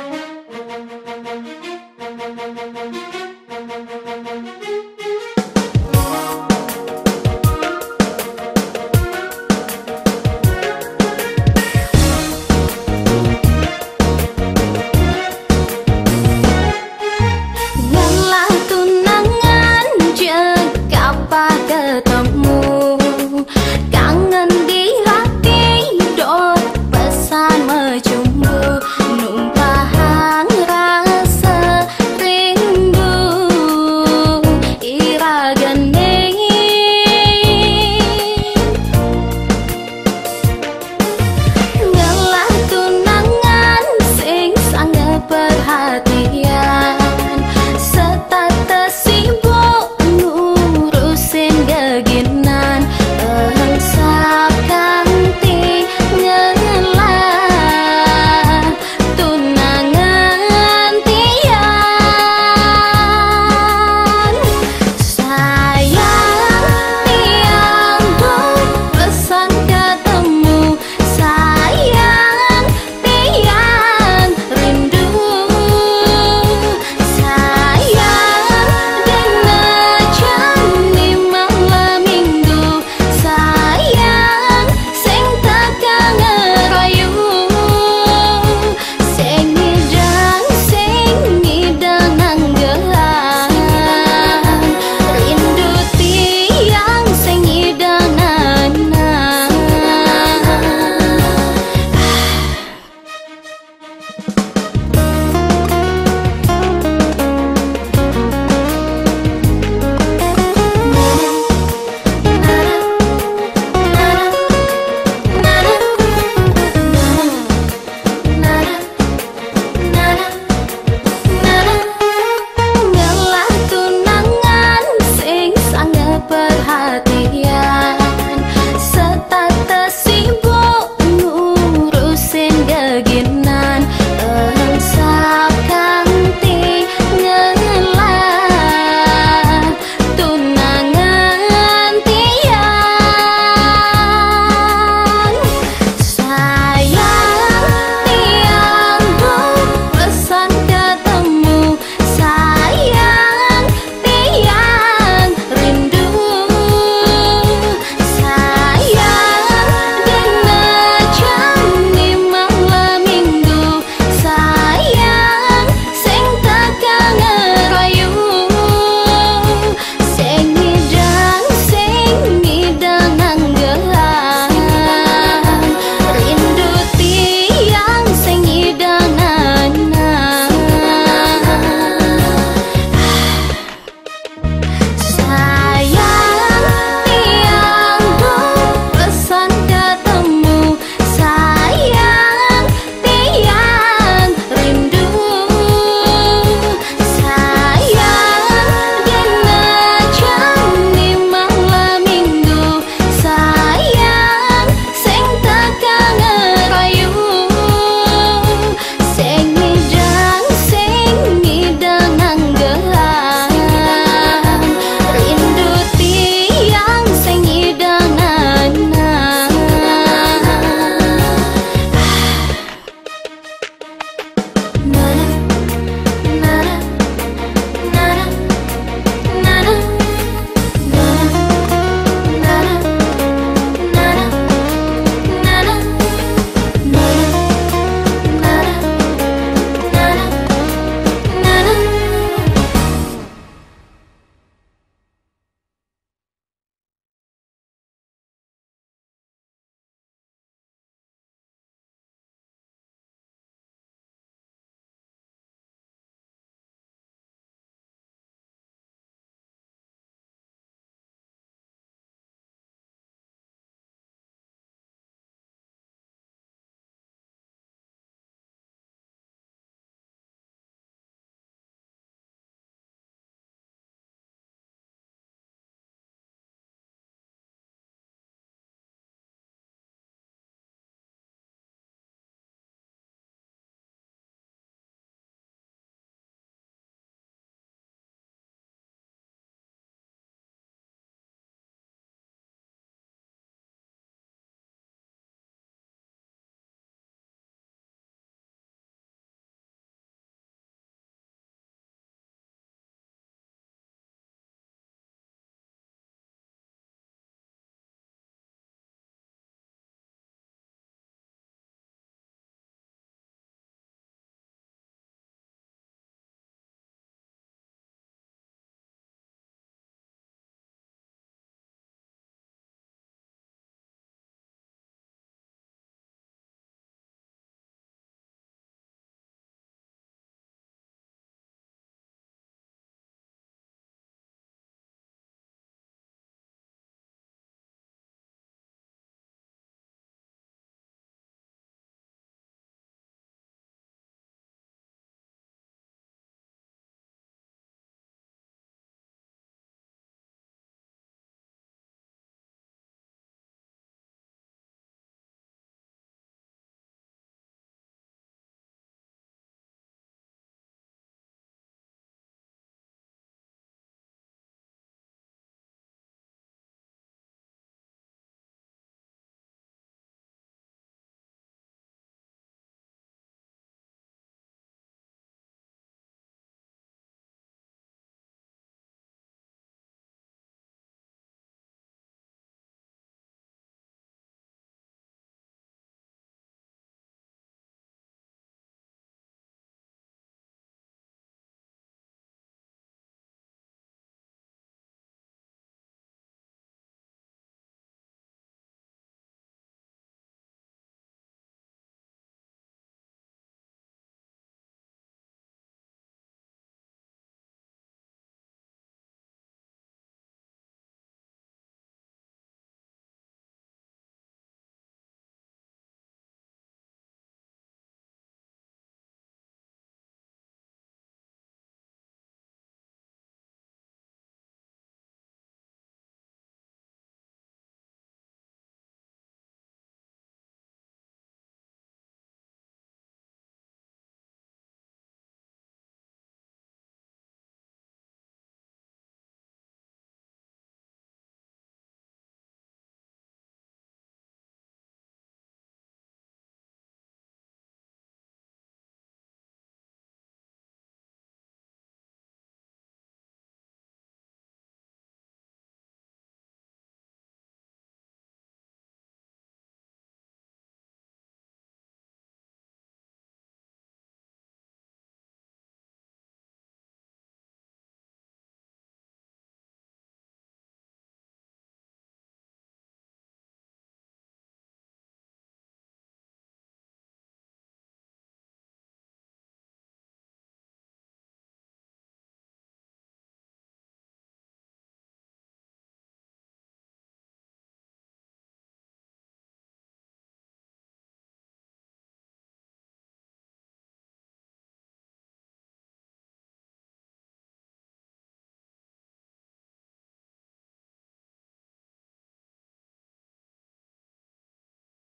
Bye.